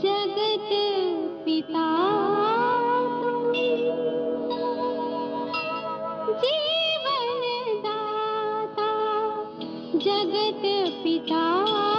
जगत पिता। जीवन दाता जगत पिता।